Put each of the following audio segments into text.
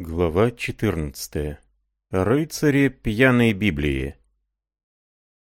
Глава 14. Рыцари пьяной Библии.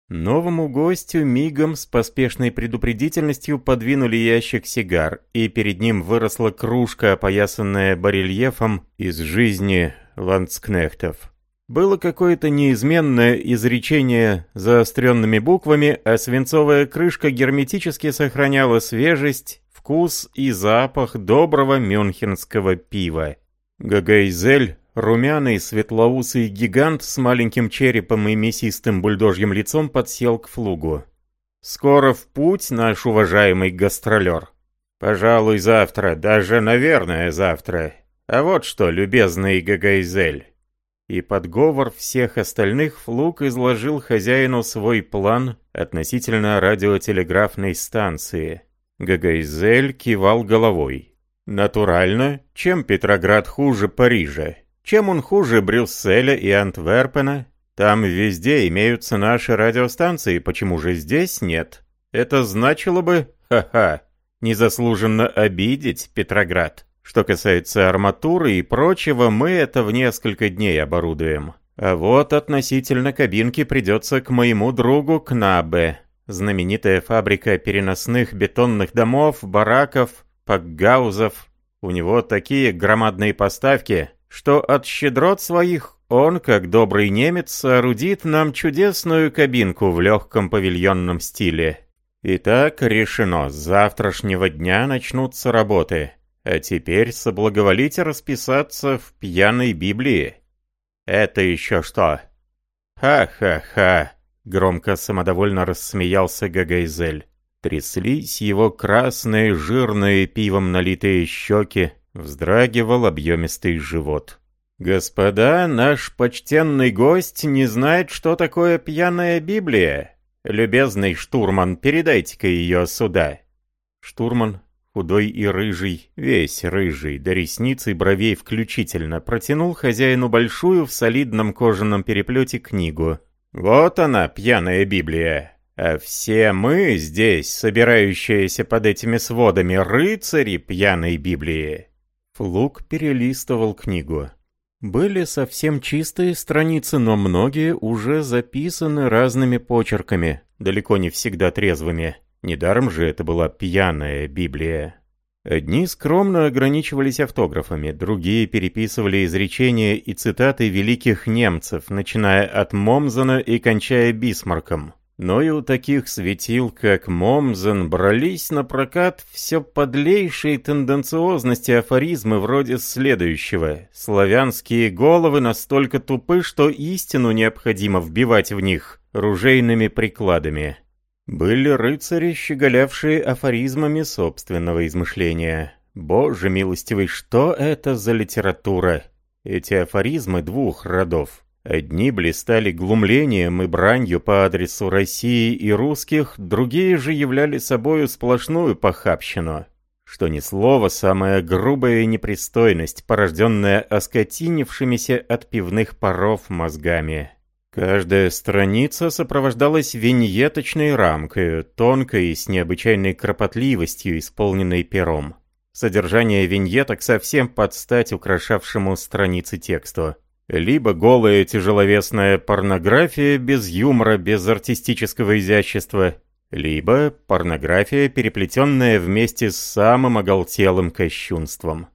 Новому гостю мигом с поспешной предупредительностью подвинули ящик сигар, и перед ним выросла кружка, опоясанная барельефом из жизни ландскнехтов. Было какое-то неизменное изречение заостренными буквами, а свинцовая крышка герметически сохраняла свежесть, вкус и запах доброго мюнхенского пива. Гагайзель, румяный светлоусый гигант с маленьким черепом и мясистым бульдожьим лицом подсел к флугу. «Скоро в путь, наш уважаемый гастролер. Пожалуй, завтра, даже, наверное, завтра. А вот что, любезный Гагайзель». И подговор всех остальных флуг изложил хозяину свой план относительно радиотелеграфной станции. Гагайзель кивал головой. Натурально, чем Петроград хуже Парижа? Чем он хуже Брюсселя и Антверпена? Там везде имеются наши радиостанции, почему же здесь нет? Это значило бы, ха-ха, незаслуженно обидеть Петроград. Что касается арматуры и прочего, мы это в несколько дней оборудуем. А вот относительно кабинки придется к моему другу Кнабе. Знаменитая фабрика переносных бетонных домов, бараков, пакгаузов. У него такие громадные поставки, что от щедрот своих он, как добрый немец, соорудит нам чудесную кабинку в легком павильонном стиле. Итак, решено, с завтрашнего дня начнутся работы. А теперь соблаговолите расписаться в пьяной Библии. Это еще что? Ха-ха-ха, громко самодовольно рассмеялся Гагайзель. Тряслись его красные, жирные, пивом налитые щеки, вздрагивал объемистый живот. «Господа, наш почтенный гость не знает, что такое пьяная Библия. Любезный штурман, передайте-ка ее сюда». Штурман, худой и рыжий, весь рыжий, до ресниц и бровей включительно, протянул хозяину большую в солидном кожаном переплете книгу. «Вот она, пьяная Библия. А все мы здесь, собирающиеся под этими сводами, рыцари пьяной Библии. Флук перелистывал книгу. Были совсем чистые страницы, но многие уже записаны разными почерками, далеко не всегда трезвыми. Недаром же это была пьяная Библия. Одни скромно ограничивались автографами, другие переписывали изречения и цитаты великих немцев, начиная от Момзена и кончая Бисмарком. Но и у таких светил, как Момзен, брались на прокат все подлейшие тенденциозности афоризмы вроде следующего. Славянские головы настолько тупы, что истину необходимо вбивать в них ружейными прикладами. Были рыцари, щеголявшие афоризмами собственного измышления. Боже милостивый, что это за литература? Эти афоризмы двух родов. Одни блистали глумлением и бранью по адресу России и русских, другие же являли собою сплошную похабщину. Что ни слово, самая грубая непристойность, порожденная оскотинившимися от пивных паров мозгами. Каждая страница сопровождалась виньеточной рамкой, тонкой и с необычайной кропотливостью, исполненной пером. Содержание виньеток совсем под стать украшавшему страницы тексту. Либо голая тяжеловесная порнография без юмора, без артистического изящества, либо порнография, переплетенная вместе с самым оголтелым кощунством.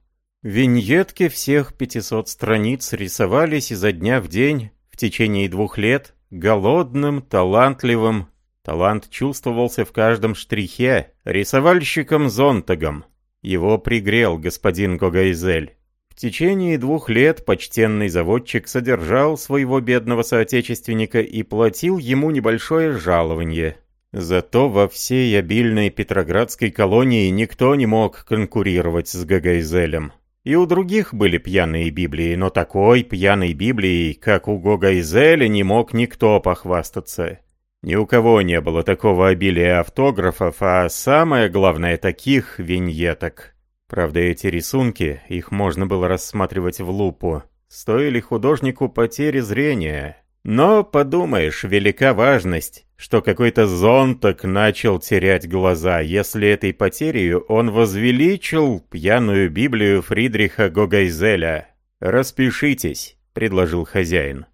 Виньетки всех 500 страниц рисовались изо дня в день в течение двух лет голодным, талантливым. Талант чувствовался в каждом штрихе, рисовальщиком-зонтагом. Его пригрел господин Гогайзель. В течение двух лет почтенный заводчик содержал своего бедного соотечественника и платил ему небольшое жалование. Зато во всей обильной Петроградской колонии никто не мог конкурировать с Гагайзелем. И у других были пьяные Библии, но такой пьяной Библией, как у Гогайзеля, не мог никто похвастаться. Ни у кого не было такого обилия автографов, а самое главное таких виньеток. Правда, эти рисунки, их можно было рассматривать в лупу, стоили художнику потери зрения. Но, подумаешь, велика важность, что какой-то зонток начал терять глаза, если этой потерей он возвеличил пьяную Библию Фридриха Гогайзеля. «Распишитесь», — предложил хозяин.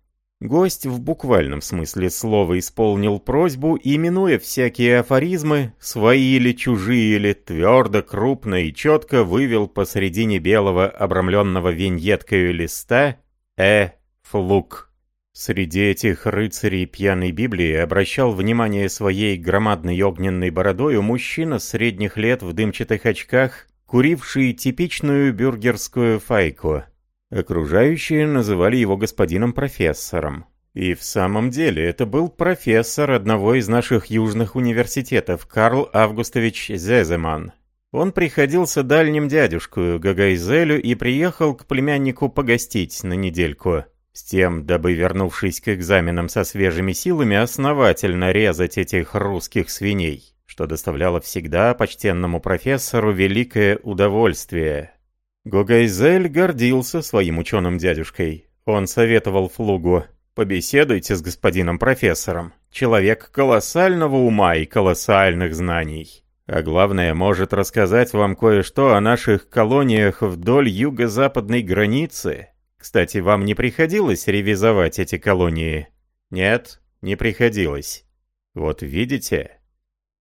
Гость в буквальном смысле слова исполнил просьбу, именуя всякие афоризмы, свои или чужие или твердо, крупно и четко вывел посредине белого, обрамленного виньеткою листа «Э. Флук». Среди этих рыцарей пьяной Библии обращал внимание своей громадной огненной бородою мужчина средних лет в дымчатых очках, куривший типичную бюргерскую файку. Окружающие называли его господином профессором. И в самом деле это был профессор одного из наших южных университетов, Карл Августович Зеземан. Он приходился дальним дядюшкою Гагайзелю и приехал к племяннику погостить на недельку. С тем, дабы, вернувшись к экзаменам со свежими силами, основательно резать этих русских свиней, что доставляло всегда почтенному профессору великое удовольствие. Гогайзель гордился своим ученым дядюшкой. Он советовал Флугу «Побеседуйте с господином профессором. Человек колоссального ума и колоссальных знаний. А главное, может рассказать вам кое-что о наших колониях вдоль юго-западной границы. Кстати, вам не приходилось ревизовать эти колонии? Нет, не приходилось. Вот видите?»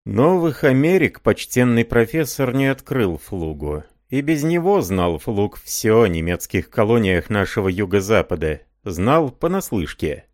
Новых Америк почтенный профессор не открыл Флугу. И без него знал Флук все о немецких колониях нашего юго-запада, знал понаслышке.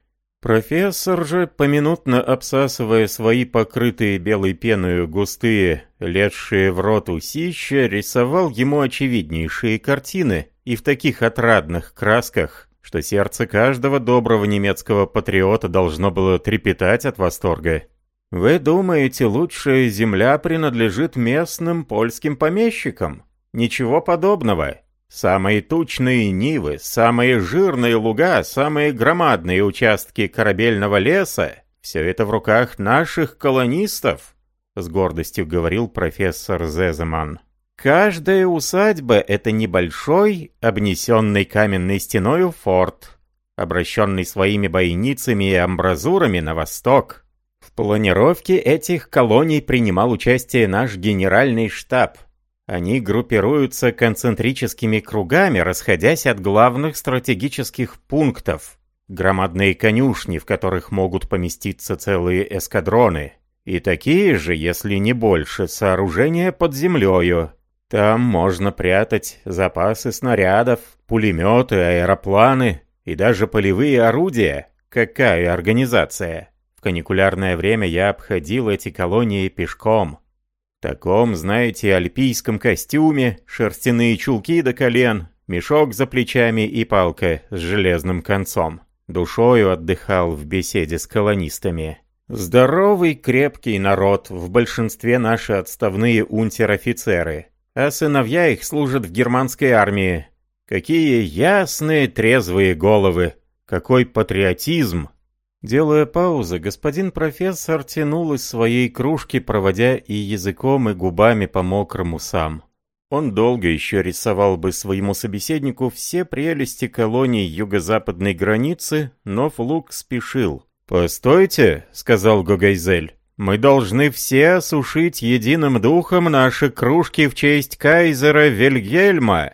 Профессор же, поминутно обсасывая свои покрытые белой пеною густые, лезшие в рот усища, рисовал ему очевиднейшие картины и в таких отрадных красках, что сердце каждого доброго немецкого патриота должно было трепетать от восторга. «Вы думаете, лучшая земля принадлежит местным польским помещикам?» Ничего подобного. Самые тучные нивы, самые жирные луга, самые громадные участки корабельного леса — все это в руках наших колонистов, — с гордостью говорил профессор Зеземан. Каждая усадьба — это небольшой, обнесенный каменной стеною форт, обращенный своими бойницами и амбразурами на восток. В планировке этих колоний принимал участие наш генеральный штаб — они группируются концентрическими кругами, расходясь от главных стратегических пунктов. Громадные конюшни, в которых могут поместиться целые эскадроны. И такие же, если не больше, сооружения под землею. Там можно прятать запасы снарядов, пулеметы, аэропланы и даже полевые орудия. Какая организация? В каникулярное время я обходил эти колонии пешком таком, знаете, альпийском костюме, шерстяные чулки до колен, мешок за плечами и палка с железным концом. Душою отдыхал в беседе с колонистами. Здоровый, крепкий народ, в большинстве наши отставные унтер-офицеры, а сыновья их служат в германской армии. Какие ясные, трезвые головы! Какой патриотизм! Делая паузы, господин профессор тянул из своей кружки, проводя и языком, и губами по мокрому сам. Он долго еще рисовал бы своему собеседнику все прелести колоний юго-западной границы, но Флук спешил. «Постойте», — сказал Гогайзель, — «мы должны все осушить единым духом наши кружки в честь кайзера Вильгельма».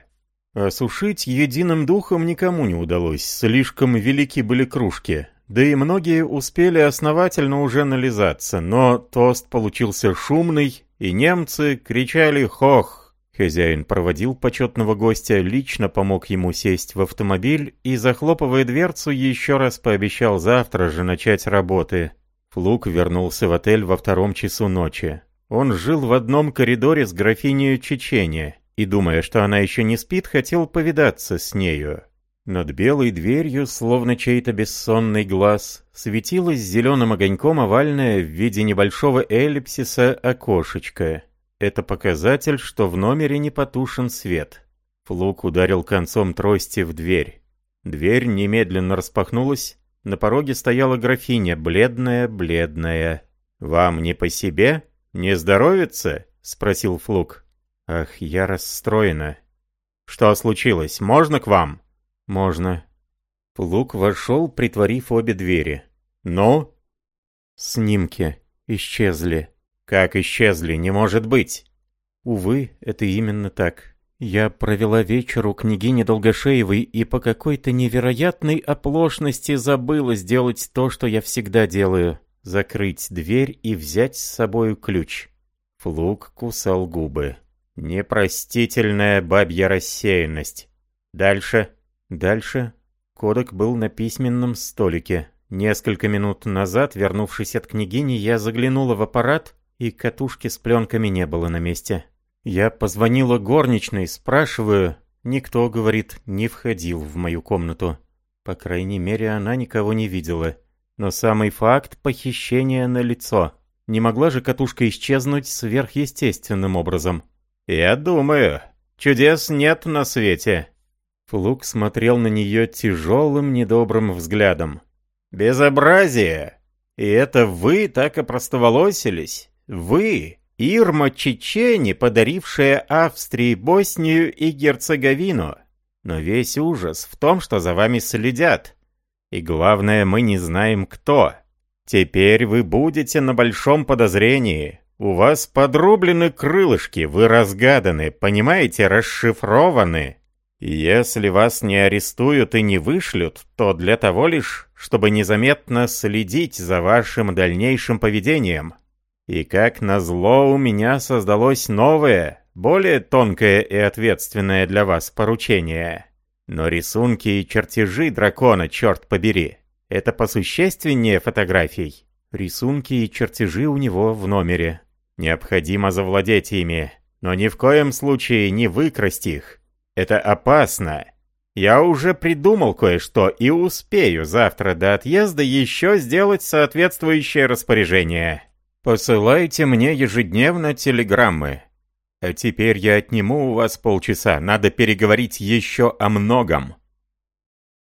Осушить единым духом никому не удалось, слишком велики были кружки. Да и многие успели основательно уже нализаться, но тост получился шумный, и немцы кричали «Хох!». Хозяин проводил почетного гостя, лично помог ему сесть в автомобиль и, захлопывая дверцу, еще раз пообещал завтра же начать работы. Флук вернулся в отель во втором часу ночи. Он жил в одном коридоре с графиней Чечения и, думая, что она еще не спит, хотел повидаться с нею. Над белой дверью, словно чей-то бессонный глаз, светилось зеленым огоньком овальное в виде небольшого эллипсиса окошечко. Это показатель, что в номере не потушен свет. Флук ударил концом трости в дверь. Дверь немедленно распахнулась. На пороге стояла графиня, бледная-бледная. «Вам не по себе? Не здоровится?» — спросил Флук. «Ах, я расстроена». «Что случилось? Можно к вам?» «Можно». Плуг вошел, притворив обе двери. «Ну?» «Снимки. Исчезли». «Как исчезли? Не может быть!» «Увы, это именно так. Я провела вечер у княгини Долгошеевой и по какой-то невероятной оплошности забыла сделать то, что я всегда делаю. Закрыть дверь и взять с собою ключ. Флук кусал губы. Непростительная бабья рассеянность. Дальше. Дальше. Кодек был на письменном столике. Несколько минут назад, вернувшись от княгини, я заглянула в аппарат, и катушки с пленками не было на месте. Я позвонила горничной, спрашиваю. Никто, говорит, не входил в мою комнату. По крайней мере, она никого не видела. Но самый факт похищения на лицо. Не могла же катушка исчезнуть сверхъестественным образом? «Я думаю, чудес нет на свете». Флук смотрел на нее тяжелым недобрым взглядом. «Безобразие! И это вы так опростоволосились? Вы, Ирма Чечени, подарившая Австрии Боснию и Герцеговину. Но весь ужас в том, что за вами следят. И главное, мы не знаем кто. Теперь вы будете на большом подозрении. У вас подрублены крылышки, вы разгаданы, понимаете, расшифрованы. Если вас не арестуют и не вышлют, то для того лишь, чтобы незаметно следить за вашим дальнейшим поведением. И как назло у меня создалось новое, более тонкое и ответственное для вас поручение. Но рисунки и чертежи дракона, черт побери, это посущественнее фотографий. Рисунки и чертежи у него в номере. Необходимо завладеть ими, но ни в коем случае не выкрасть их. Это опасно. Я уже придумал кое-что и успею завтра до отъезда еще сделать соответствующее распоряжение. Посылайте мне ежедневно телеграммы. А теперь я отниму у вас полчаса, надо переговорить еще о многом.